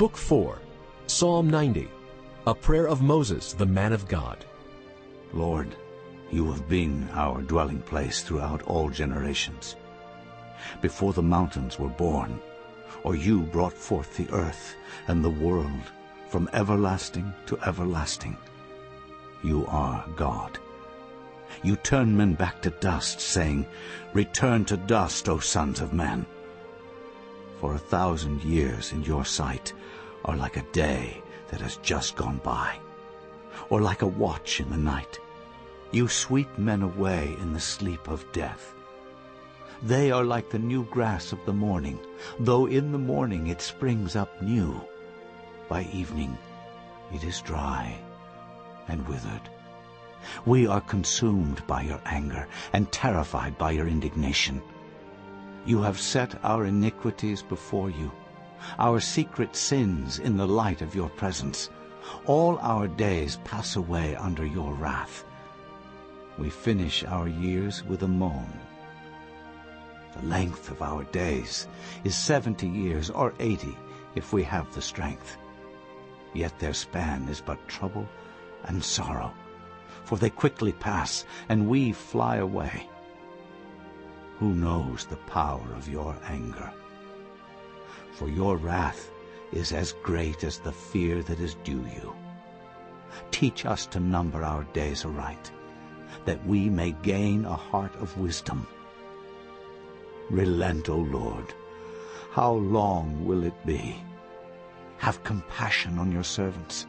Book 4, Psalm 90, a prayer of Moses, the man of God. Lord, you have been our dwelling place throughout all generations. Before the mountains were born, or you brought forth the earth and the world from everlasting to everlasting, you are God. You turn men back to dust, saying, Return to dust, O sons of men. For a thousand years in your sight are like a day that has just gone by, or like a watch in the night. You sweep men away in the sleep of death. They are like the new grass of the morning, though in the morning it springs up new. By evening it is dry and withered. We are consumed by your anger and terrified by your indignation. You have set our iniquities before you, our secret sins in the light of your presence. All our days pass away under your wrath. We finish our years with a moan. The length of our days is seventy years or eighty if we have the strength. Yet their span is but trouble and sorrow for they quickly pass, and we fly away. Who knows the power of your anger? For your wrath is as great as the fear that is due you. Teach us to number our days aright, that we may gain a heart of wisdom. Relent, O Lord. How long will it be? Have compassion on your servants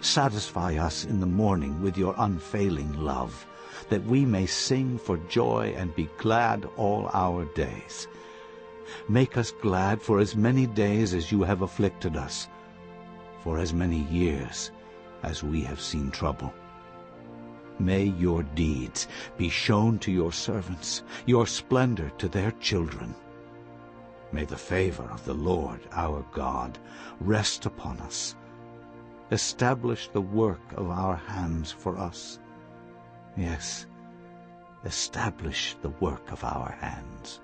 Satisfy us in the morning with your unfailing love, that we may sing for joy and be glad all our days. Make us glad for as many days as you have afflicted us, for as many years as we have seen trouble. May your deeds be shown to your servants, your splendor to their children. May the favor of the Lord our God rest upon us, Establish the work of our hands for us. Yes, establish the work of our hands.